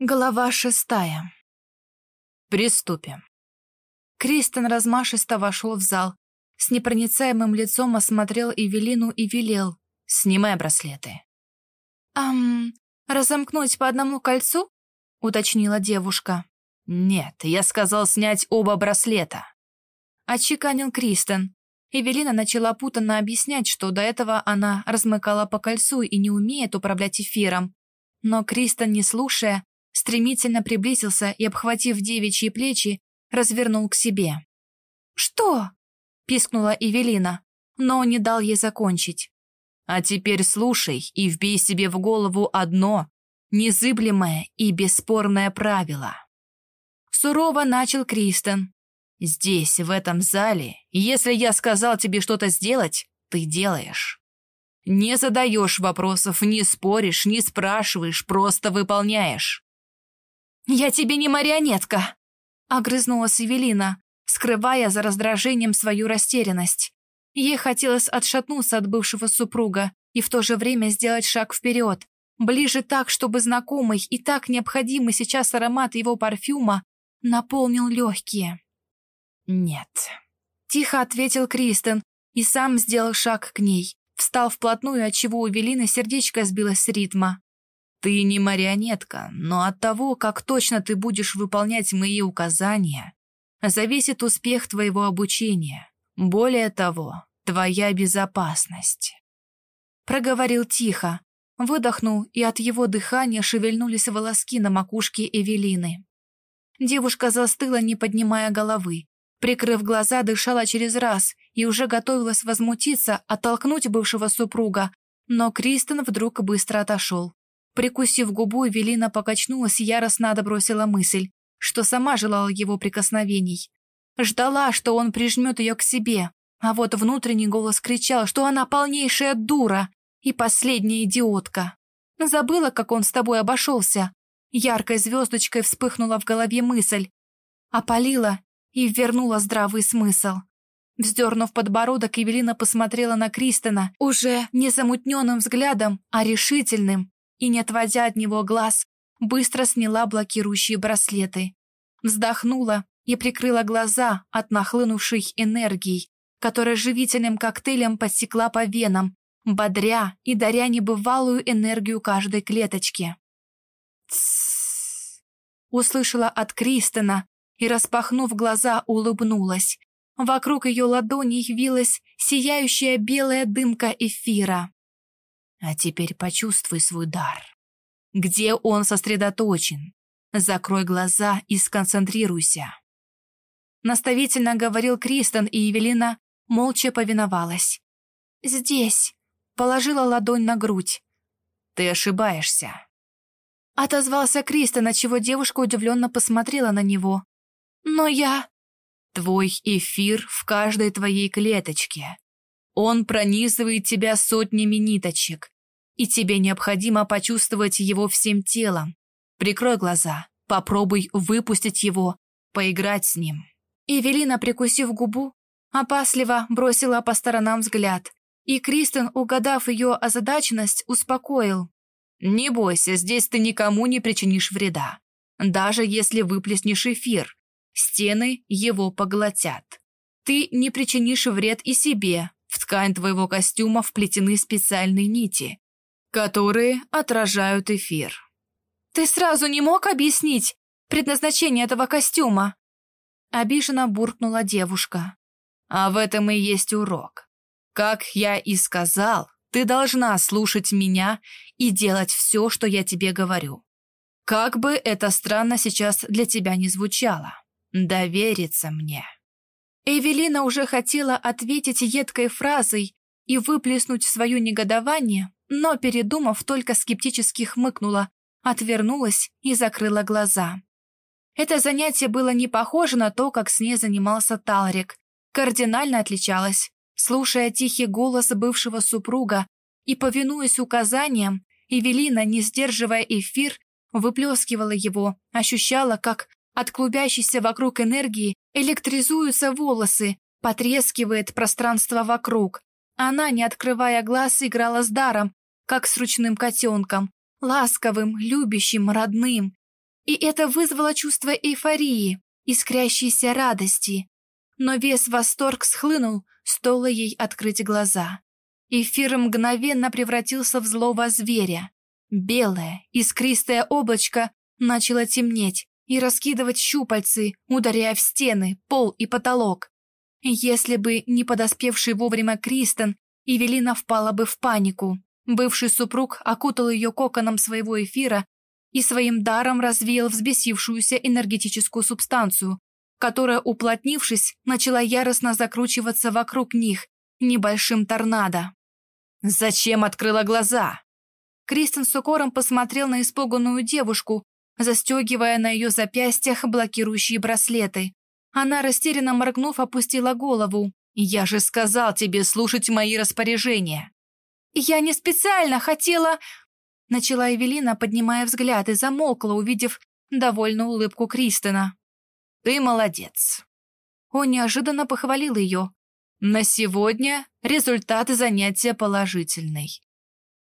Глава шестая. Приступим. Кристен размашисто вошел в зал, с непроницаемым лицом осмотрел Эвелину и велел «Снимай браслеты». «Ам, разомкнуть по одному кольцу?» — уточнила девушка. «Нет, я сказал снять оба браслета», — отчеканил Кристен. Эвелина начала путанно объяснять, что до этого она размыкала по кольцу и не умеет управлять эфиром. Но Кристен, не слушая, стремительно приблизился и, обхватив девичьи плечи, развернул к себе. «Что?» — пискнула Эвелина, но он не дал ей закончить. «А теперь слушай и вбей себе в голову одно незыблемое и бесспорное правило». Сурово начал Кристен. «Здесь, в этом зале, если я сказал тебе что-то сделать, ты делаешь. Не задаешь вопросов, не споришь, не спрашиваешь, просто выполняешь. «Я тебе не марионетка!» — огрызнулась Эвелина, скрывая за раздражением свою растерянность. Ей хотелось отшатнуться от бывшего супруга и в то же время сделать шаг вперед, ближе так, чтобы знакомый и так необходимый сейчас аромат его парфюма наполнил легкие. «Нет», — тихо ответил Кристен и сам сделал шаг к ней, встал вплотную, отчего у Эвелины сердечко сбилось с ритма. Ты не марионетка, но от того, как точно ты будешь выполнять мои указания, зависит успех твоего обучения. Более того, твоя безопасность. Проговорил тихо, выдохнул, и от его дыхания шевельнулись волоски на макушке Эвелины. Девушка застыла, не поднимая головы. Прикрыв глаза, дышала через раз и уже готовилась возмутиться, оттолкнуть бывшего супруга, но Кристен вдруг быстро отошел. Прикусив губу, Эвелина покачнулась и яростно добросила мысль, что сама желала его прикосновений. Ждала, что он прижмет ее к себе, а вот внутренний голос кричал, что она полнейшая дура и последняя идиотка. Забыла, как он с тобой обошелся. Яркой звездочкой вспыхнула в голове мысль. Опалила и вернула здравый смысл. Вздернув подбородок, Евелина посмотрела на Кристина уже не замутненным взглядом, а решительным, и, не отводя от него глаз, быстро сняла блокирующие браслеты. Вздохнула и прикрыла глаза от нахлынувшей энергии, которая живительным коктейлем подсекла по венам, бодря и даря небывалую энергию каждой клеточке. «Тссс!» Услышала от Кристена и, распахнув глаза, улыбнулась. Вокруг ее ладоней вилась сияющая белая дымка эфира. А теперь почувствуй свой дар. Где он сосредоточен? Закрой глаза и сконцентрируйся. Наставительно говорил Кристен, и Евелина молча повиновалась. «Здесь», — положила ладонь на грудь. «Ты ошибаешься». Отозвался Кристен, отчего девушка удивленно посмотрела на него. «Но я...» «Твой эфир в каждой твоей клеточке. Он пронизывает тебя сотнями ниточек, и тебе необходимо почувствовать его всем телом. Прикрой глаза, попробуй выпустить его, поиграть с ним». Эвелина, прикусив губу, опасливо бросила по сторонам взгляд, и Кристен, угадав ее озадаченность, успокоил. «Не бойся, здесь ты никому не причинишь вреда. Даже если выплеснешь эфир, стены его поглотят. Ты не причинишь вред и себе, ткань твоего костюма вплетены специальные нити, которые отражают эфир. Ты сразу не мог объяснить предназначение этого костюма? Обиженно буркнула девушка. А в этом и есть урок. Как я и сказал, ты должна слушать меня и делать все, что я тебе говорю. Как бы это странно сейчас для тебя не звучало, довериться мне. Эвелина уже хотела ответить едкой фразой и выплеснуть свое негодование, но, передумав, только скептически хмыкнула, отвернулась и закрыла глаза. Это занятие было не похоже на то, как с ней занимался Талрик. Кардинально отличалось. Слушая тихий голос бывшего супруга и повинуясь указаниям, Эвелина, не сдерживая эфир, выплескивала его, ощущала, как от клубящейся вокруг энергии электризуются волосы, потрескивает пространство вокруг. Она, не открывая глаз, играла с даром, как с ручным котенком, ласковым, любящим, родным. И это вызвало чувство эйфории, искрящейся радости. Но весь восторг схлынул, стоило ей открыть глаза. Эфир мгновенно превратился в злого зверя. Белое, искристое облачко начало темнеть и раскидывать щупальцы, ударяя в стены, пол и потолок. Если бы не подоспевший вовремя Кристен, Эвелина впала бы в панику. Бывший супруг окутал ее коконом своего эфира и своим даром развеял взбесившуюся энергетическую субстанцию, которая, уплотнившись, начала яростно закручиваться вокруг них небольшим торнадо. «Зачем открыла глаза?» Кристен с укором посмотрел на испуганную девушку, застегивая на ее запястьях блокирующие браслеты. Она, растерянно моргнув, опустила голову. «Я же сказал тебе слушать мои распоряжения!» «Я не специально хотела...» Начала Эвелина, поднимая взгляд, и замолкла, увидев довольную улыбку Кристина. «Ты молодец!» Он неожиданно похвалил ее. «На сегодня результаты занятия положительный».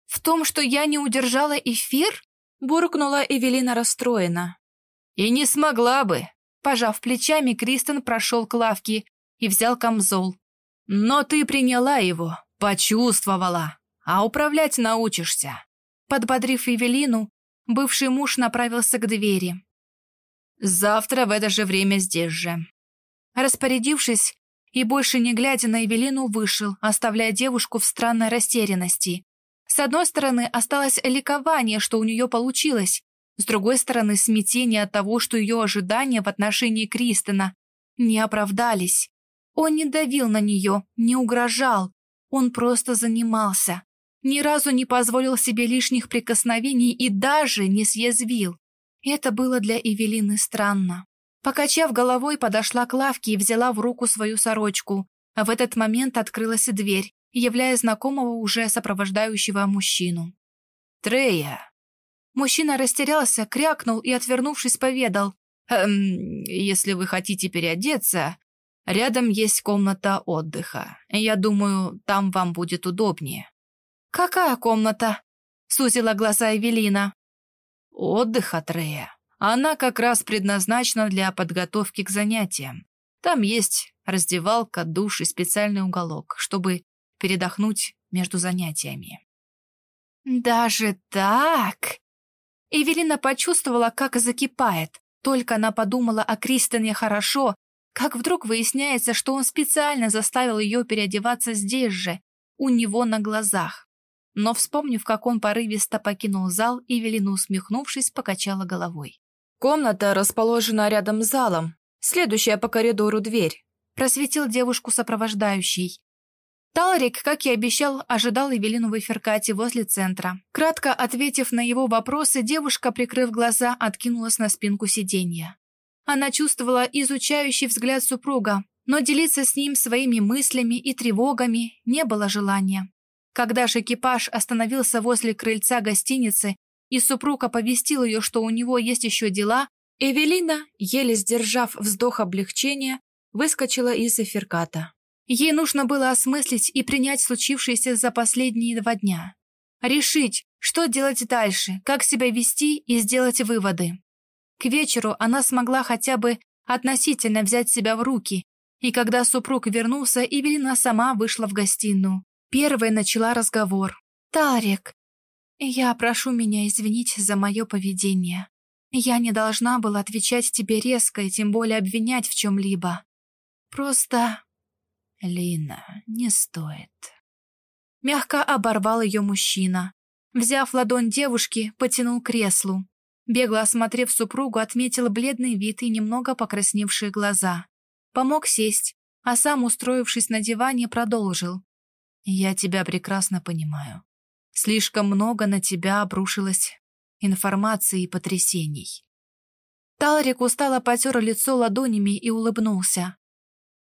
«В том, что я не удержала эфир?» Буркнула Эвелина расстроена. «И не смогла бы!» Пожав плечами, Кристен прошел к лавке и взял камзол. «Но ты приняла его, почувствовала, а управлять научишься». Подбодрив Эвелину, бывший муж направился к двери. «Завтра в это же время здесь же». Распорядившись и больше не глядя на Эвелину, вышел, оставляя девушку в странной растерянности. С одной стороны, осталось ликование, что у нее получилось, с другой стороны, смятение от того, что ее ожидания в отношении Кристина не оправдались. Он не давил на нее, не угрожал, он просто занимался. Ни разу не позволил себе лишних прикосновений и даже не съязвил. Это было для Эвелины странно. Покачав головой, подошла к лавке и взяла в руку свою сорочку. В этот момент открылась дверь, являя знакомого уже сопровождающего мужчину. «Трея!» Мужчина растерялся, крякнул и, отвернувшись, поведал. «Эм, если вы хотите переодеться, рядом есть комната отдыха. Я думаю, там вам будет удобнее». «Какая комната?» — сузила глаза Эвелина. «Отдыха, Трея. Она как раз предназначена для подготовки к занятиям. Там есть раздевалка, душ и специальный уголок, чтобы передохнуть между занятиями. «Даже так?» Эвелина почувствовала, как закипает. Только она подумала о Кристине хорошо, как вдруг выясняется, что он специально заставил ее переодеваться здесь же, у него на глазах. Но, вспомнив, как он порывисто покинул зал, Эвелина, усмехнувшись, покачала головой. «Комната расположена рядом с залом, следующая по коридору дверь», просветил девушку сопровождающий. Талрик, как и обещал, ожидал Эвелину в эфиркате возле центра. Кратко ответив на его вопросы, девушка, прикрыв глаза, откинулась на спинку сиденья. Она чувствовала изучающий взгляд супруга, но делиться с ним своими мыслями и тревогами не было желания. Когда же экипаж остановился возле крыльца гостиницы, и супруг оповестил ее, что у него есть еще дела, Эвелина, еле сдержав вздох облегчения, выскочила из эфирката. Ей нужно было осмыслить и принять случившееся за последние два дня. Решить, что делать дальше, как себя вести и сделать выводы. К вечеру она смогла хотя бы относительно взять себя в руки, и когда супруг вернулся, Эвелина сама вышла в гостиную. Первая начала разговор. «Тарик, я прошу меня извинить за мое поведение. Я не должна была отвечать тебе резко и тем более обвинять в чем-либо. Просто «Лина, не стоит». Мягко оборвал ее мужчина. Взяв ладонь девушки, потянул к креслу. Бегло осмотрев супругу, отметил бледный вид и немного покрасневшие глаза. Помог сесть, а сам, устроившись на диване, продолжил. «Я тебя прекрасно понимаю. Слишком много на тебя обрушилось информации и потрясений». Талрик устало потер лицо ладонями и улыбнулся.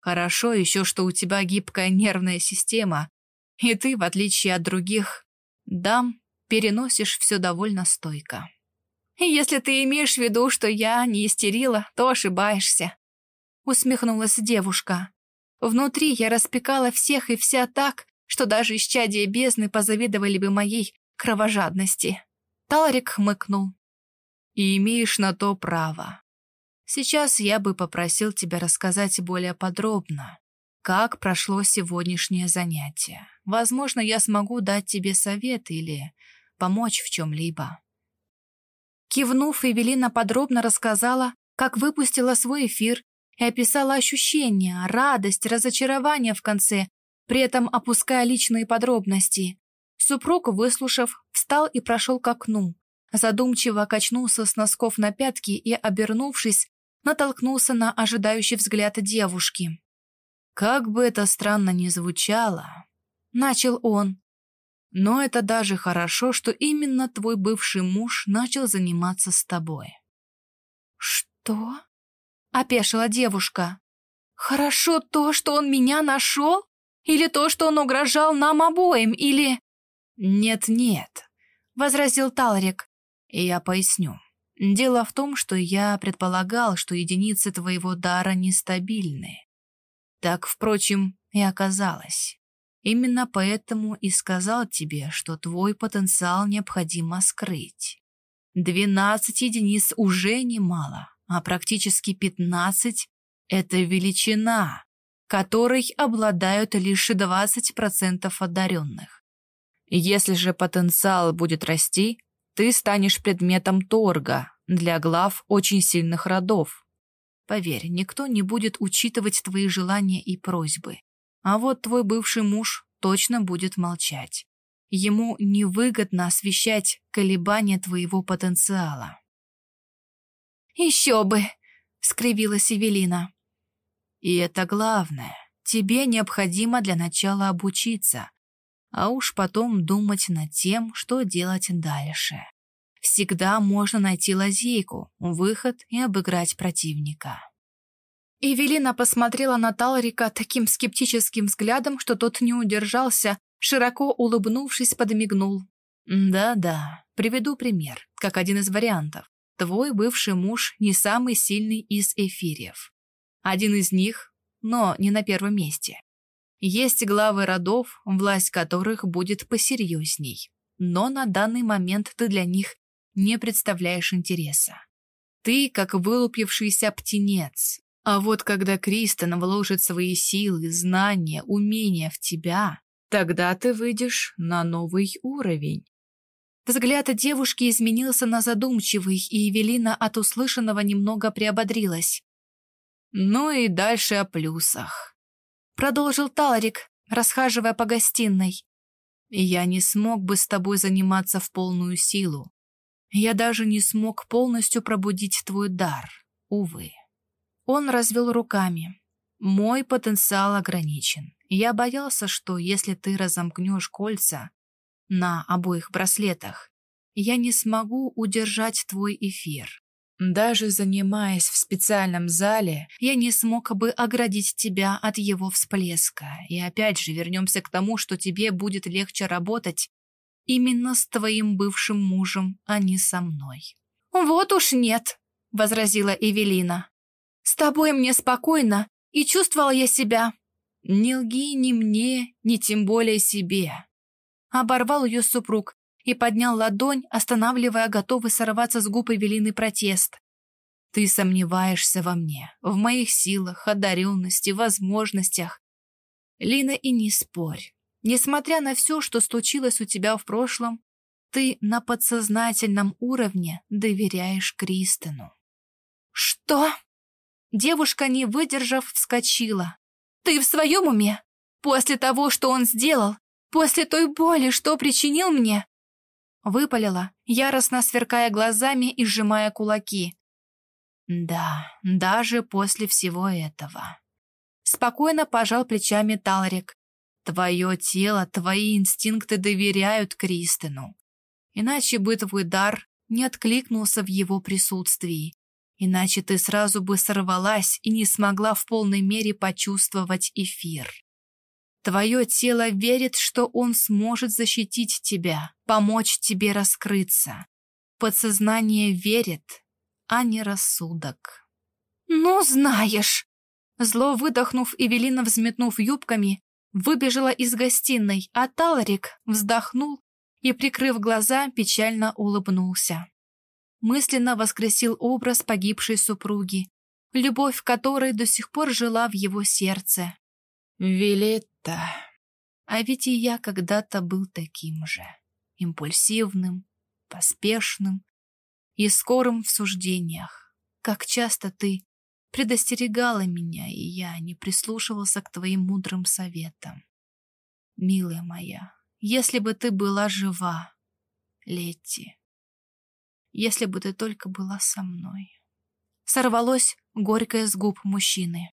Хорошо еще, что у тебя гибкая нервная система, и ты, в отличие от других дам, переносишь все довольно стойко. Если ты имеешь в виду, что я не истерила, то ошибаешься. Усмехнулась девушка. Внутри я распекала всех и вся так, что даже исчадия бездны позавидовали бы моей кровожадности. Таларик хмыкнул. И имеешь на то право. Сейчас я бы попросил тебя рассказать более подробно, как прошло сегодняшнее занятие. Возможно, я смогу дать тебе совет или помочь в чем-либо. Кивнув, Эвелина подробно рассказала, как выпустила свой эфир и описала ощущения, радость, разочарование в конце, при этом опуская личные подробности. Супруг, выслушав, встал и прошел к окну, задумчиво качнулся с носков на пятки и, обернувшись, натолкнулся на ожидающий взгляд девушки. «Как бы это странно ни звучало», — начал он, «но это даже хорошо, что именно твой бывший муж начал заниматься с тобой». «Что?» — опешила девушка. «Хорошо то, что он меня нашел? Или то, что он угрожал нам обоим? Или...» «Нет-нет», — возразил Талрик. «Я поясню. Дело в том, что я предполагал, что единицы твоего дара нестабильны. Так, впрочем, и оказалось. Именно поэтому и сказал тебе, что твой потенциал необходимо скрыть. Двенадцать единиц уже немало, а практически пятнадцать — это величина, которой обладают лишь 20% одаренных. Если же потенциал будет расти, ты станешь предметом торга для глав очень сильных родов. Поверь, никто не будет учитывать твои желания и просьбы. А вот твой бывший муж точно будет молчать. Ему невыгодно освещать колебания твоего потенциала. «Еще бы!» — скривилась Эвелина. «И это главное. Тебе необходимо для начала обучиться, а уж потом думать над тем, что делать дальше. Всегда можно найти лазейку, выход и обыграть противника. Эвелина посмотрела на Талрика таким скептическим взглядом, что тот не удержался, широко улыбнувшись, подмигнул. «Да-да, приведу пример, как один из вариантов. Твой бывший муж не самый сильный из эфириев. Один из них, но не на первом месте. Есть главы родов, власть которых будет посерьезней. Но на данный момент ты для них не представляешь интереса. Ты как вылупившийся птенец. А вот когда Кристен вложит свои силы, знания, умения в тебя, тогда ты выйдешь на новый уровень. Взгляд девушки изменился на задумчивый, и Евелина от услышанного немного приободрилась. Ну и дальше о плюсах. Продолжил Талрик, расхаживая по гостиной. Я не смог бы с тобой заниматься в полную силу. Я даже не смог полностью пробудить твой дар, увы. Он развел руками. Мой потенциал ограничен. Я боялся, что если ты разомкнешь кольца на обоих браслетах, я не смогу удержать твой эфир. Даже занимаясь в специальном зале, я не смог бы оградить тебя от его всплеска. И опять же вернемся к тому, что тебе будет легче работать именно с твоим бывшим мужем, а не со мной. «Вот уж нет», — возразила Эвелина. «С тобой мне спокойно, и чувствовала я себя». «Не лги ни мне, ни тем более себе», — оборвал ее супруг, и поднял ладонь, останавливая готовый сорваться с губ Эвелины протест. «Ты сомневаешься во мне, в моих силах, одаренности, возможностях. Лина, и не спорь. Несмотря на все, что случилось у тебя в прошлом, ты на подсознательном уровне доверяешь Кристину». «Что?» Девушка, не выдержав, вскочила. «Ты в своем уме? После того, что он сделал? После той боли, что причинил мне? Выпалила, яростно сверкая глазами и сжимая кулаки. Да, даже после всего этого. Спокойно пожал плечами Талрик. Твое тело, твои инстинкты доверяют Кристину. Иначе бы твой дар не откликнулся в его присутствии. Иначе ты сразу бы сорвалась и не смогла в полной мере почувствовать эфир. Твое тело верит, что он сможет защитить тебя, помочь тебе раскрыться. Подсознание верит, а не рассудок. «Ну, знаешь!» Зло выдохнув, Эвелина, взметнув юбками, выбежала из гостиной, а Таларик вздохнул и, прикрыв глаза, печально улыбнулся. мысленно воскресил образ погибшей супруги, любовь которой до сих пор жила в его сердце. «Вилетта...» А ведь и я когда-то был таким же, импульсивным, поспешным и скорым в суждениях. Как часто ты предостерегала меня, и я не прислушивался к твоим мудрым советам. Милая моя, если бы ты была жива, Летти, если бы ты только была со мной. Сорвалось горькое с губ мужчины.